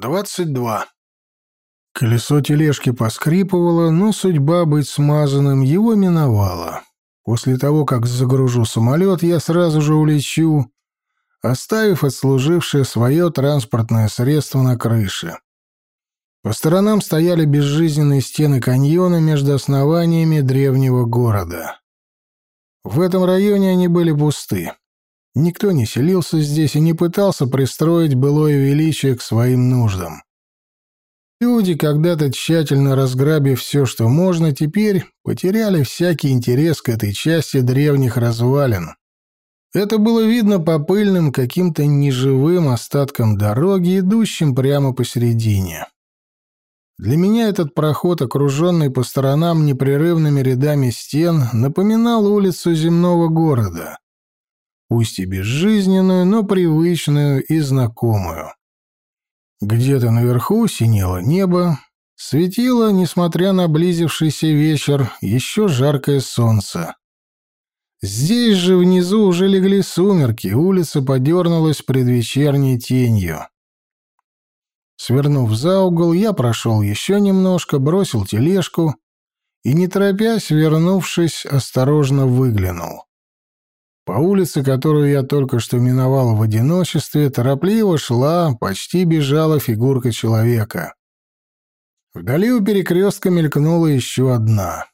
22. Колесо тележки поскрипывало, но судьба быть смазанным его миновала. После того, как загружу самолет, я сразу же улечу, оставив отслужившее свое транспортное средство на крыше. По сторонам стояли безжизненные стены каньона между основаниями древнего города. В этом районе они были пусты. Никто не селился здесь и не пытался пристроить былое величие к своим нуждам. Люди, когда-то тщательно разграбив все, что можно, теперь потеряли всякий интерес к этой части древних развалин. Это было видно по пыльным каким-то неживым остаткам дороги, идущим прямо посередине. Для меня этот проход, окруженный по сторонам непрерывными рядами стен, напоминал улицу земного города пусть и безжизненную, но привычную и знакомую. Где-то наверху синело небо, светило, несмотря на близившийся вечер, еще жаркое солнце. Здесь же внизу уже легли сумерки, улица подернулась предвечерней тенью. Свернув за угол, я прошел еще немножко, бросил тележку и, не торопясь, вернувшись, осторожно выглянул. По улице, которую я только что миновал в одиночестве, торопливо шла, почти бежала фигурка человека. Вдали у перекрестка мелькнула еще одна.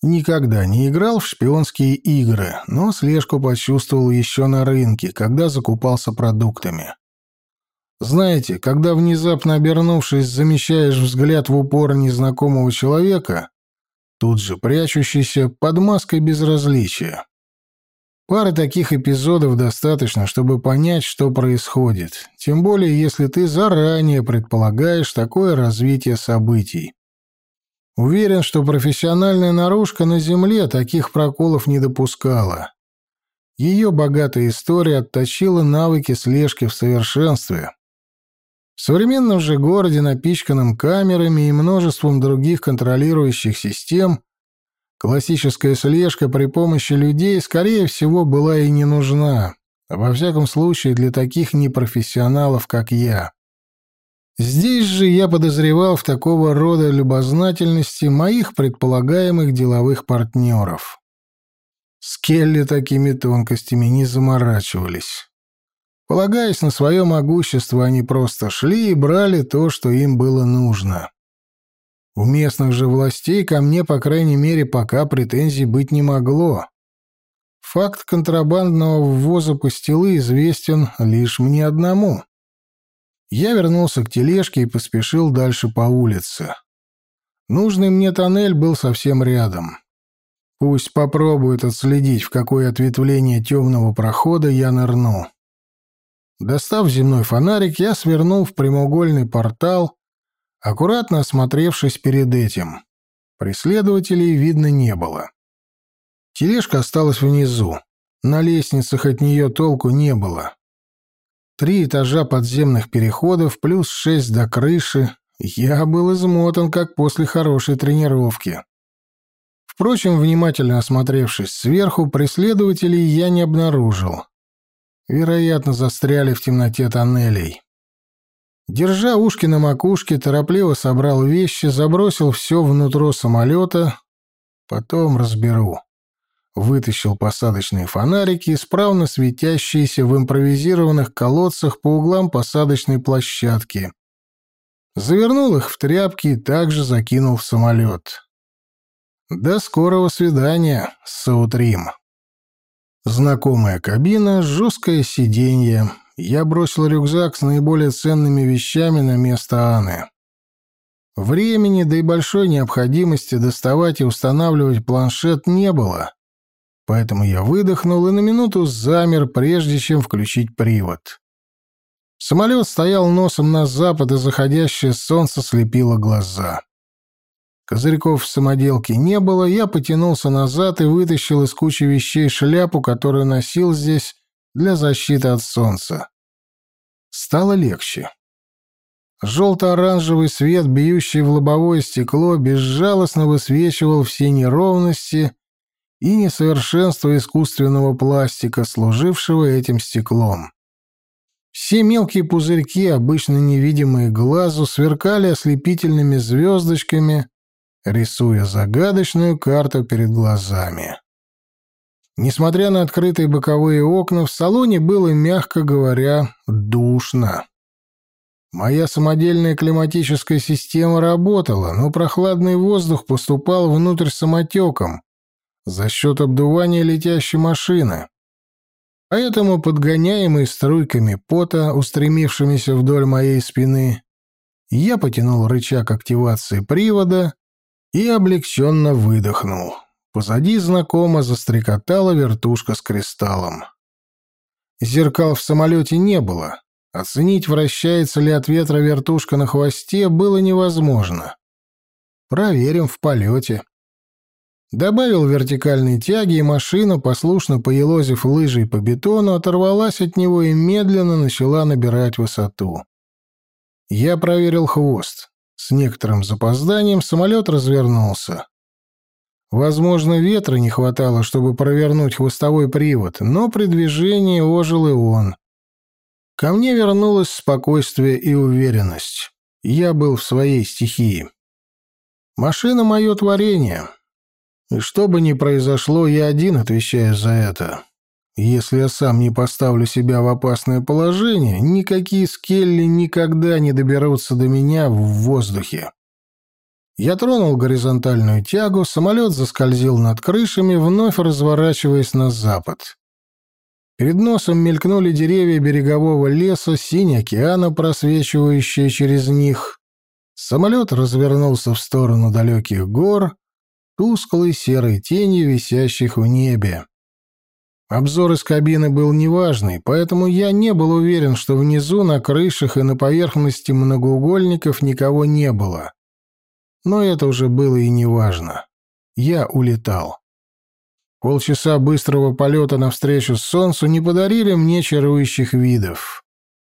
Никогда не играл в шпионские игры, но слежку почувствовал еще на рынке, когда закупался продуктами. Знаете, когда внезапно обернувшись, замещаешь взгляд в упор незнакомого человека, тут же прячущийся под маской безразличия. Пары таких эпизодов достаточно, чтобы понять, что происходит, тем более если ты заранее предполагаешь такое развитие событий. Уверен, что профессиональная наружка на Земле таких проколов не допускала. Ее богатая история отточила навыки слежки в совершенстве. В современном же городе, напичканном камерами и множеством других контролирующих систем, Классическая слежка при помощи людей, скорее всего, была и не нужна, во всяком случае для таких непрофессионалов, как я. Здесь же я подозревал в такого рода любознательности моих предполагаемых деловых партнеров. Скелли такими тонкостями не заморачивались. Полагаясь на свое могущество, они просто шли и брали то, что им было нужно. У местных же властей ко мне, по крайней мере, пока претензий быть не могло. Факт контрабандного ввоза пастилы известен лишь мне одному. Я вернулся к тележке и поспешил дальше по улице. Нужный мне тоннель был совсем рядом. Пусть попробует отследить, в какое ответвление темного прохода я нырну. Достав земной фонарик, я свернул в прямоугольный портал аккуратно осмотревшись перед этим. Преследователей видно не было. Тележка осталась внизу. На лестницах от нее толку не было. Три этажа подземных переходов плюс шесть до крыши. Я был измотан, как после хорошей тренировки. Впрочем, внимательно осмотревшись сверху, преследователей я не обнаружил. Вероятно, застряли в темноте тоннелей. Держа ушки на макушке, торопливо собрал вещи, забросил все внутрь самолета. Потом разберу. Вытащил посадочные фонарики, исправно светящиеся в импровизированных колодцах по углам посадочной площадки. Завернул их в тряпки и также закинул в самолет. До скорого свидания, Саутрим. Знакомая кабина, жесткое сиденье, я бросил рюкзак с наиболее ценными вещами на место Анны. Времени, да и большой необходимости доставать и устанавливать планшет не было, поэтому я выдохнул и на минуту замер, прежде чем включить привод. Самолет стоял носом на запад, и заходящее солнце слепило глаза. Козырьков в самоделке не было, я потянулся назад и вытащил из кучи вещей шляпу, которую носил здесь для защиты от солнца. Стало легче. Желто-оранжевый свет, бьющий в лобовое стекло, безжалостно высвечивал все неровности и несовершенство искусственного пластика, служившего этим стеклом. Все мелкие пузырьки, обычно невидимые глазу, сверкали ослепительными звездочками, рисуя загадочную карту перед глазами. Несмотря на открытые боковые окна, в салоне было, мягко говоря, душно. Моя самодельная климатическая система работала, но прохладный воздух поступал внутрь самотеком за счет обдувания летящей машины. Поэтому, подгоняемый струйками пота, устремившимися вдоль моей спины, я потянул рычаг активации привода и облегченно выдохнул. Позади знакомо застрекотала вертушка с кристаллом. Зеркал в самолете не было, Оценить, вращается ли от ветра вертушка на хвосте, было невозможно. Проверим в полете. Добавил вертикальной тяги, и машина, послушно поелозив лыжей по бетону, оторвалась от него и медленно начала набирать высоту. Я проверил хвост. С некоторым запозданием самолет развернулся. Возможно, ветра не хватало, чтобы провернуть хвостовой привод, но при движении ожил и он. Ко мне вернулось спокойствие и уверенность. Я был в своей стихии. Машина — мое творение. И что бы ни произошло, я один отвечаю за это. Если я сам не поставлю себя в опасное положение, никакие скелли никогда не доберутся до меня в воздухе. Я тронул горизонтальную тягу, самолет заскользил над крышами, вновь разворачиваясь на запад. Перед носом мелькнули деревья берегового леса, синь океана, просвечивающие через них. Самолет развернулся в сторону далеких гор, тусклой серой тенью, висящих в небе. Обзор из кабины был неважный, поэтому я не был уверен, что внизу, на крышах и на поверхности многоугольников никого не было. Но это уже было и неважно. Я улетал. Полчаса быстрого полета навстречу солнцу не подарили мне чарующих видов.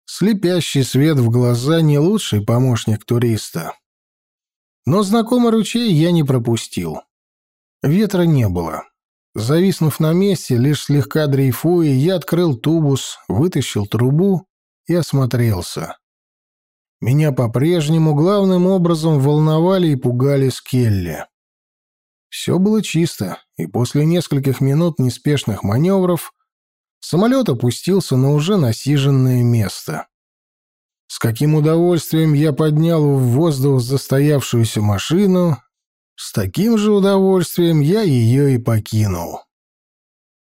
Слепящий свет в глаза — не лучший помощник туриста. Но знакомый ручей я не пропустил. Ветра не было. Зависнув на месте, лишь слегка дрейфуя, я открыл тубус, вытащил трубу и осмотрелся. Меня по-прежнему главным образом волновали и пугали скелли. Все было чисто, и после нескольких минут неспешных маневров самолет опустился на уже насиженное место. С каким удовольствием я поднял в воздух застоявшуюся машину, с таким же удовольствием я ее и покинул.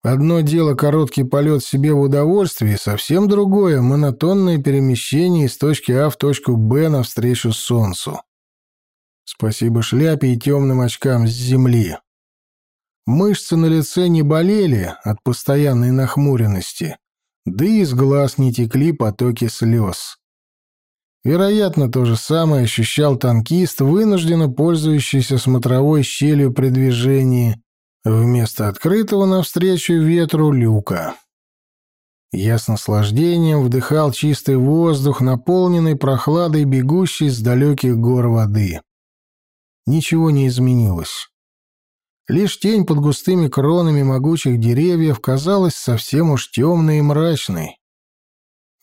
Одно дело короткий полет себе в удовольствие, совсем другое — монотонное перемещение из точки А в точку Б навстречу Солнцу. Спасибо шляпе и темным очкам с земли. Мышцы на лице не болели от постоянной нахмуренности, да и из глаз не текли потоки слез. Вероятно, то же самое ощущал танкист, вынужденно пользующийся смотровой щелью при движении, вместо открытого навстречу ветру люка. Я с наслаждением вдыхал чистый воздух, наполненный прохладой бегущей с далеких гор воды. Ничего не изменилось. Лишь тень под густыми кронами могучих деревьев казалась совсем уж темной и мрачной.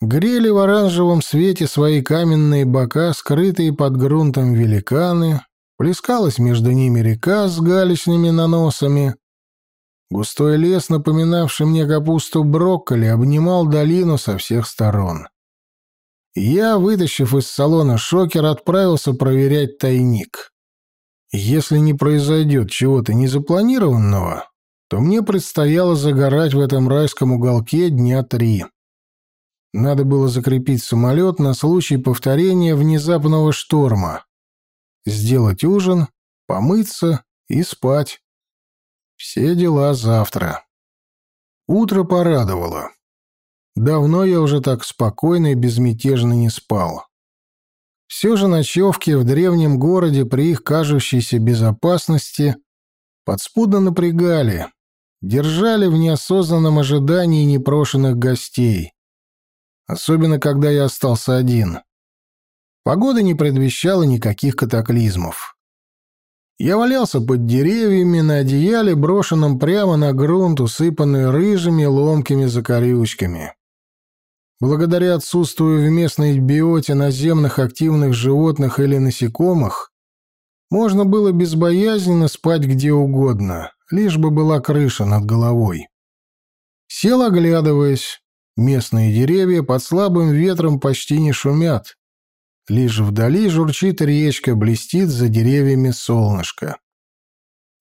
Грели в оранжевом свете свои каменные бока, скрытые под грунтом великаны, плескалась между ними река с галечными наносами. Густой лес, напоминавший мне капусту брокколи, обнимал долину со всех сторон. Я, вытащив из салона шокер, отправился проверять тайник. Если не произойдет чего-то незапланированного, то мне предстояло загорать в этом райском уголке дня три. Надо было закрепить самолет на случай повторения внезапного шторма, сделать ужин, помыться и спать. Все дела завтра. Утро порадовало. Давно я уже так спокойно и безмятежно не спал. Все же ночевки в древнем городе при их кажущейся безопасности подспудно напрягали, держали в неосознанном ожидании непрошенных гостей. Особенно, когда я остался один. Погода не предвещала никаких катаклизмов. Я валялся под деревьями на одеяле, брошенном прямо на грунт, усыпанный рыжими ломкими закорючками. благодаря отсутствию в местной биоте наземных активных животных или насекомых, можно было безбоязненно спать где угодно, лишь бы была крыша над головой. Сел, оглядываясь. Местные деревья под слабым ветром почти не шумят. Лишь вдали журчит речка, блестит за деревьями солнышко.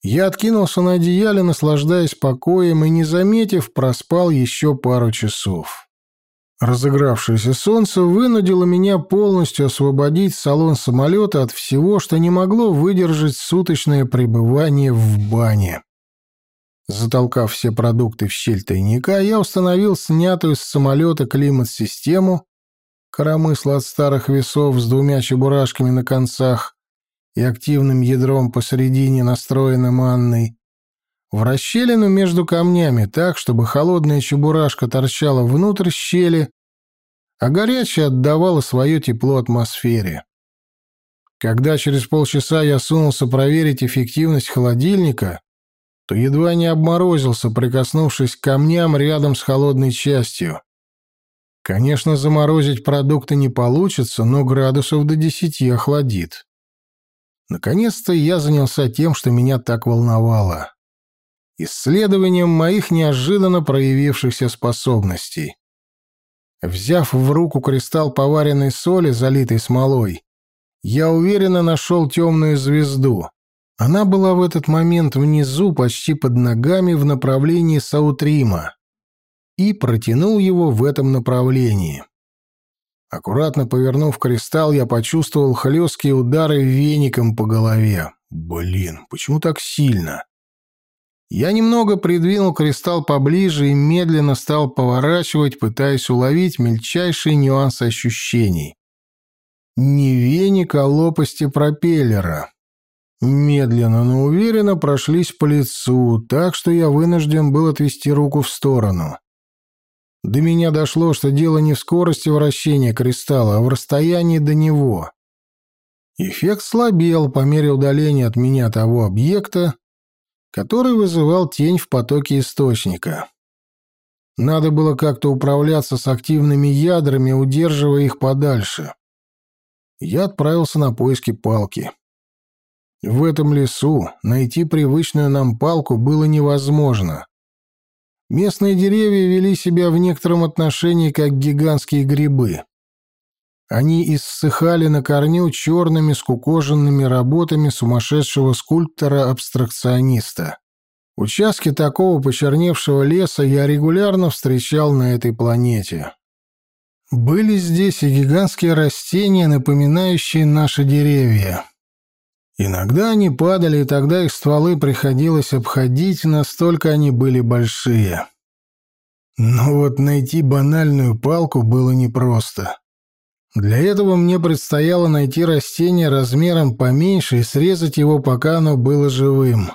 Я откинулся на одеяле, наслаждаясь покоем, и, не заметив, проспал еще пару часов. Разыгравшееся солнце вынудило меня полностью освободить салон самолета от всего, что не могло выдержать суточное пребывание в бане. Затолкав все продукты в щель тайника, я установил снятую с самолета климат-систему, коромысло от старых весов с двумя чебурашками на концах и активным ядром посередине, настроенным Анной, в расщелину между камнями так, чтобы холодная чебурашка торчала внутрь щели, а горячая отдавала свое тепло атмосфере. Когда через полчаса я сунулся проверить эффективность холодильника, то едва не обморозился, прикоснувшись к камням рядом с холодной частью. Конечно, заморозить продукты не получится, но градусов до десяти охладит. Наконец-то я занялся тем, что меня так волновало. Исследованием моих неожиданно проявившихся способностей. Взяв в руку кристалл поваренной соли, залитой смолой, я уверенно нашел темную звезду. Она была в этот момент внизу, почти под ногами, в направлении Саутрима, и протянул его в этом направлении. Аккуратно повернув кристалл, я почувствовал хлесткие удары веником по голове. Блин, почему так сильно? Я немного придвинул кристалл поближе и медленно стал поворачивать, пытаясь уловить мельчайшие нюансы ощущений. Не веник, а лопасти пропеллера. Медленно, но уверенно прошлись по лицу, так что я вынужден был отвести руку в сторону. До меня дошло, что дело не в скорости вращения кристалла, а в расстоянии до него. Эффект слабел по мере удаления от меня того объекта, который вызывал тень в потоке источника. Надо было как-то управляться с активными ядрами, удерживая их подальше. Я отправился на поиски палки. В этом лесу найти привычную нам палку было невозможно. Местные деревья вели себя в некотором отношении как гигантские грибы. Они иссыхали на корню черными скукоженными работами сумасшедшего скульптора-абстракциониста. Участки такого почерневшего леса я регулярно встречал на этой планете. Были здесь и гигантские растения, напоминающие наши деревья. Иногда они падали, и тогда их стволы приходилось обходить, настолько они были большие. Но вот найти банальную палку было непросто. Для этого мне предстояло найти растение размером поменьше и срезать его, пока оно было живым.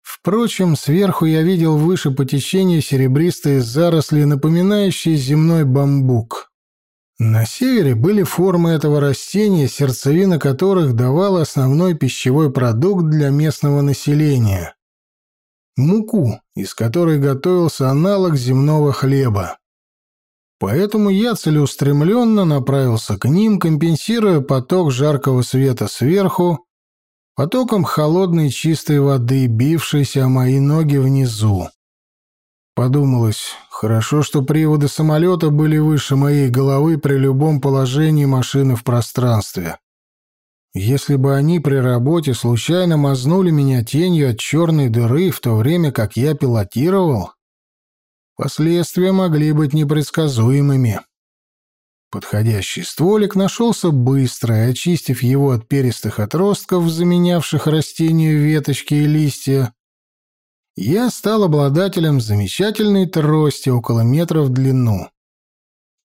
Впрочем, сверху я видел выше по течению серебристые заросли, напоминающие земной бамбук. На севере были формы этого растения, сердцевина которых давала основной пищевой продукт для местного населения – муку, из которой готовился аналог земного хлеба. Поэтому я целеустремленно направился к ним, компенсируя поток жаркого света сверху потоком холодной чистой воды, бившейся о мои ноги внизу. Подумалось, хорошо, что приводы самолета были выше моей головы при любом положении машины в пространстве. Если бы они при работе случайно мазнули меня тенью от черной дыры, в то время как я пилотировал, последствия могли быть непредсказуемыми. Подходящий стволик нашелся быстро, очистив его от перистых отростков, заменявших растению веточки и листья, я стал обладателем замечательной трости около метра в длину.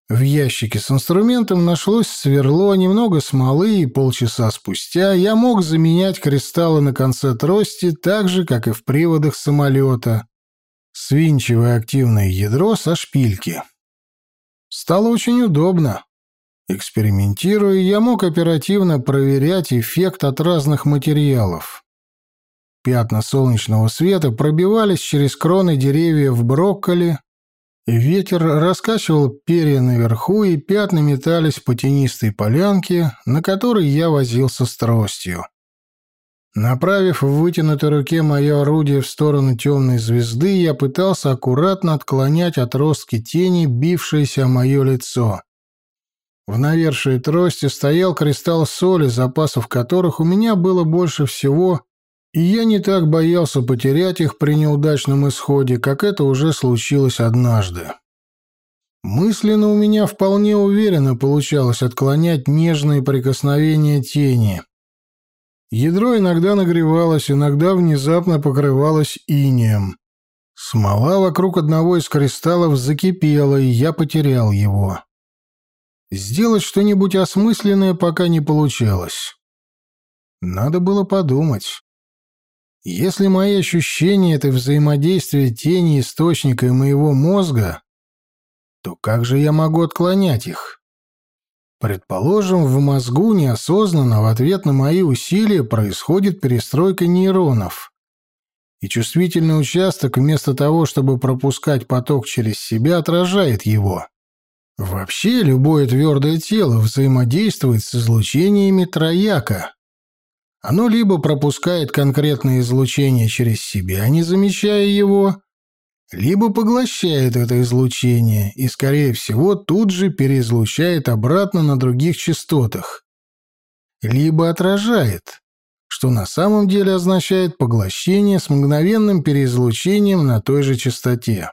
В ящике с инструментом нашлось сверло, немного смолы, и полчаса спустя я мог заменять кристаллы на конце трости так же, как и в приводах самолета, свинчивая активное ядро со шпильки. Стало очень удобно. Экспериментируя, я мог оперативно проверять эффект от разных материалов. Пятна солнечного света пробивались через кроны деревьев брокколи Ветер раскачивал перья наверху, и пятна метались по тенистой полянке, на которой я возился с тростью. Направив в вытянутой руке мое орудие в сторону темной звезды, я пытался аккуратно отклонять отростки тени, бившиеся о мое лицо. В навершии трости стоял кристалл соли, запасов которых у меня было больше всего, и я не так боялся потерять их при неудачном исходе, как это уже случилось однажды. Мысленно у меня вполне уверенно получалось отклонять нежные прикосновения тени. Ядро иногда нагревалось, иногда внезапно покрывалось инеем. Смола вокруг одного из кристаллов закипела, и я потерял его. Сделать что-нибудь осмысленное пока не получалось. Надо было подумать. Если мои ощущения — это взаимодействие тени источника и моего мозга, то как же я могу отклонять их? Предположим, в мозгу неосознанно в ответ на мои усилия происходит перестройка нейронов, и чувствительный участок вместо того, чтобы пропускать поток через себя, отражает его. Вообще, любое твердое тело взаимодействует с излучениями трояка. Оно либо пропускает конкретное излучение через себя, не замечая его, либо поглощает это излучение и, скорее всего, тут же переизлучает обратно на других частотах, либо отражает, что на самом деле означает поглощение с мгновенным переизлучением на той же частоте.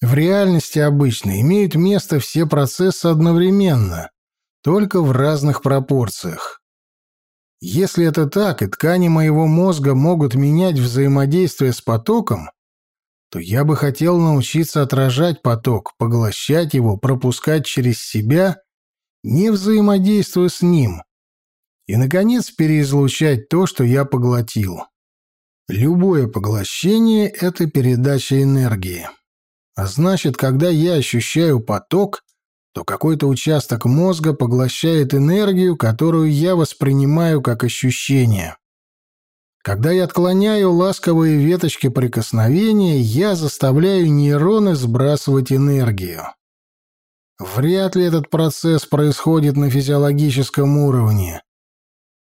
В реальности обычно имеют место все процессы одновременно, только в разных пропорциях. Если это так, и ткани моего мозга могут менять взаимодействие с потоком, то я бы хотел научиться отражать поток, поглощать его, пропускать через себя, не взаимодействуя с ним, и, наконец, переизлучать то, что я поглотил. Любое поглощение — это передача энергии. А значит, когда я ощущаю поток, то какой-то участок мозга поглощает энергию, которую я воспринимаю как ощущение. Когда я отклоняю ласковые веточки прикосновения, я заставляю нейроны сбрасывать энергию. Вряд ли этот процесс происходит на физиологическом уровне.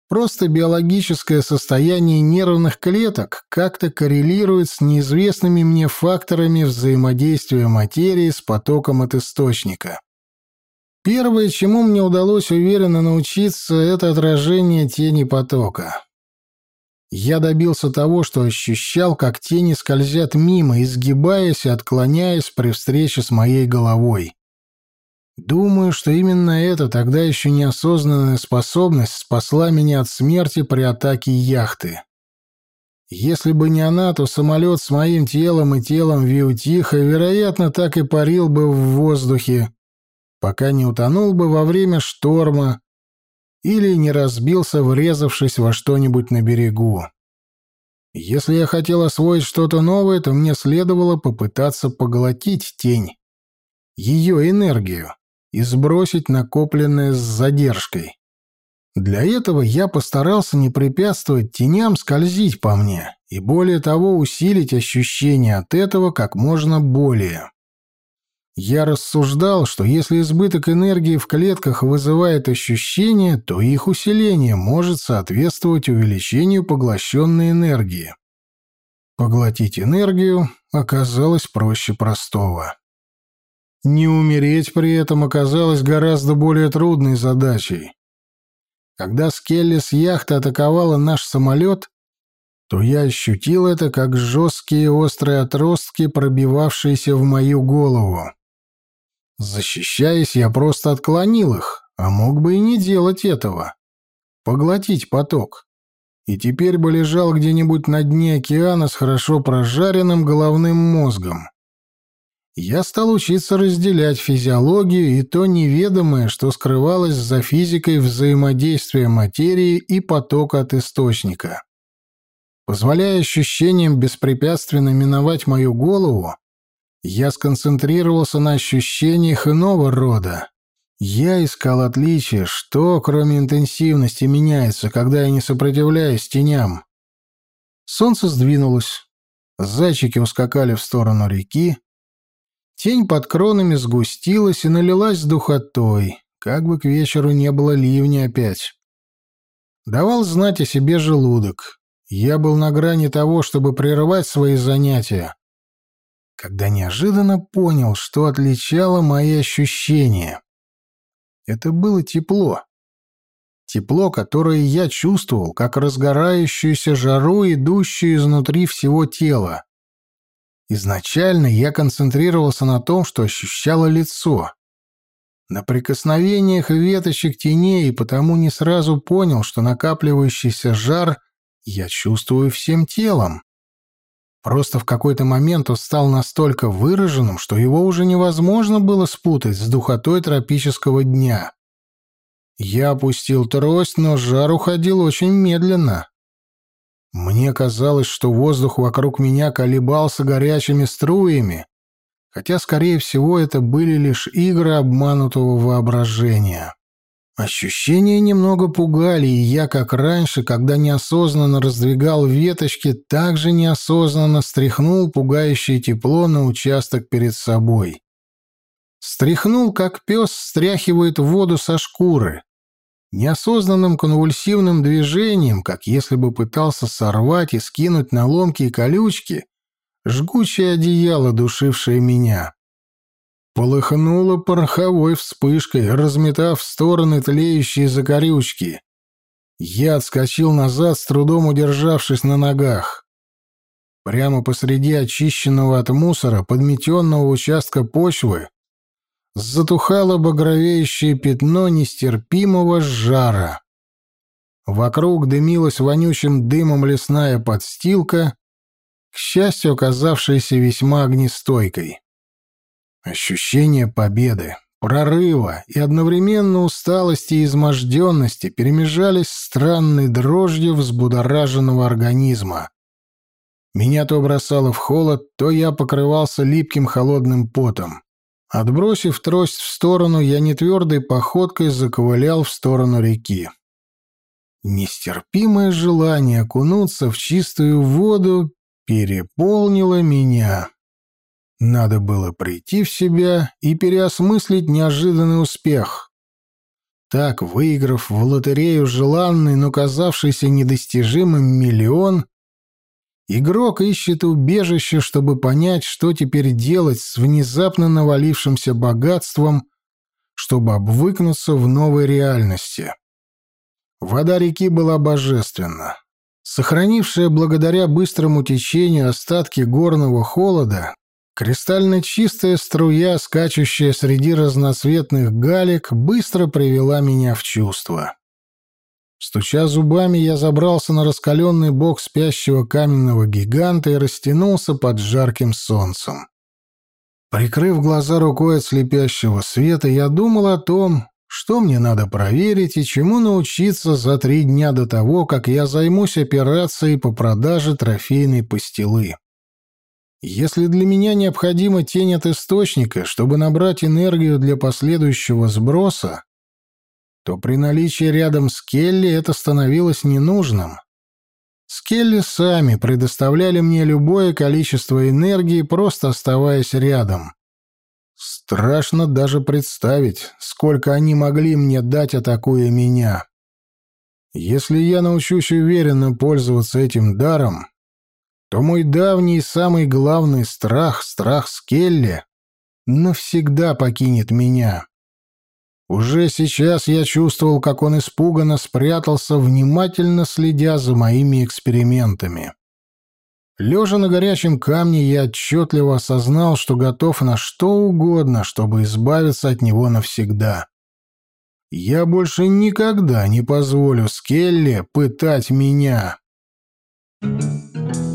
Просто биологическое состояние нервных клеток как-то коррелирует с неизвестными мне факторами взаимодействия материи с потоком от источника. Первое, чему мне удалось уверенно научиться, это отражение тени потока. Я добился того, что ощущал, как тени скользят мимо, изгибаясь и отклоняясь при встрече с моей головой. Думаю, что именно эта тогда еще неосознанная способность спасла меня от смерти при атаке яхты. Если бы не она, то самолет с моим телом и телом Виутиха, вероятно, так и парил бы в воздухе, пока не утонул бы во время шторма или не разбился, врезавшись во что-нибудь на берегу. Если я хотел освоить что-то новое, то мне следовало попытаться поглотить тень, ее энергию и сбросить накопленное с задержкой. Для этого я постарался не препятствовать теням скользить по мне и, более того, усилить ощущение от этого как можно более. Я рассуждал, что если избыток энергии в клетках вызывает ощущение, то их усиление может соответствовать увеличению поглощенной энергии. Поглотить энергию оказалось проще простого. Не умереть при этом оказалось гораздо более трудной задачей. Когда Скелли с яхты атаковала наш самолет, то я ощутил это как жесткие острые отростки, пробивавшиеся в мою голову. Защищаясь, я просто отклонил их, а мог бы и не делать этого. Поглотить поток. И теперь бы лежал где-нибудь на дне океана с хорошо прожаренным головным мозгом я стал учиться разделять физиологию и то неведомое, что скрывалось за физикой взаимодействия материи и потока от источника. Позволяя ощущениям беспрепятственно миновать мою голову, я сконцентрировался на ощущениях иного рода. Я искал отличия, что, кроме интенсивности, меняется, когда я не сопротивляюсь теням. Солнце сдвинулось. Зайчики ускакали в сторону реки, Тень под кронами сгустилась и налилась духотой, как бы к вечеру не было ливня опять. Давал знать о себе желудок. Я был на грани того, чтобы прерывать свои занятия, когда неожиданно понял, что отличало мои ощущения. Это было тепло. Тепло, которое я чувствовал, как разгорающуюся жару, идущую изнутри всего тела. Изначально я концентрировался на том, что ощущало лицо. На прикосновениях веточек теней, и потому не сразу понял, что накапливающийся жар я чувствую всем телом. Просто в какой-то момент он стал настолько выраженным, что его уже невозможно было спутать с духотой тропического дня. Я опустил трость, но жар уходил очень медленно. Мне казалось, что воздух вокруг меня колебался горячими струями, хотя, скорее всего, это были лишь игры обманутого воображения. Ощущения немного пугали, и я, как раньше, когда неосознанно раздвигал веточки, также неосознанно стряхнул пугающее тепло на участок перед собой. Стряхнул, как пес стряхивает воду со шкуры. Неосознанным конвульсивным движением, как если бы пытался сорвать и скинуть на ломкие колючки жгучее одеяло, душившее меня полыхнуло пороховой вспышкой, разметав в стороны тлеющие закорючки. Я отскочил назад, с трудом удержавшись на ногах. Прямо посреди очищенного от мусора подметенного участка почвы затухало багровеющее пятно нестерпимого жара. Вокруг дымилась вонючим дымом лесная подстилка, к счастью, оказавшаяся весьма огнестойкой. Ощущение победы, прорыва и одновременно усталости и изможденности перемежались странной дрожью взбудораженного организма. Меня то бросало в холод, то я покрывался липким холодным потом. Отбросив трость в сторону, я нетвердой походкой заковылял в сторону реки. Нестерпимое желание окунуться в чистую воду переполнило меня. Надо было прийти в себя и переосмыслить неожиданный успех. Так, выиграв в лотерею желанный, но казавшийся недостижимым миллион, игрок ищет убежище, чтобы понять, что теперь делать с внезапно навалившимся богатством, чтобы обвыкнуться в новой реальности. Вода реки была божественна. Сохранившая благодаря быстрому течению остатки горного холода, Кристально чистая струя, скачущая среди разноцветных галек, быстро привела меня в чувство. Стуча зубами, я забрался на раскаленный бок спящего каменного гиганта и растянулся под жарким солнцем. Прикрыв глаза рукой от слепящего света, я думал о том, что мне надо проверить и чему научиться за три дня до того, как я займусь операцией по продаже трофейной пастилы. Если для меня необходима тень от источника, чтобы набрать энергию для последующего сброса, то при наличии рядом с Келли это становилось ненужным. Скелли сами предоставляли мне любое количество энергии, просто оставаясь рядом. Страшно даже представить, сколько они могли мне дать, атакуя меня. Если я научусь уверенно пользоваться этим даром, то мой давний и самый главный страх, страх Скелли, навсегда покинет меня. Уже сейчас я чувствовал, как он испуганно спрятался, внимательно следя за моими экспериментами. Лежа на горячем камне, я отчетливо осознал, что готов на что угодно, чтобы избавиться от него навсегда. Я больше никогда не позволю Скелле пытать меня. Thank you.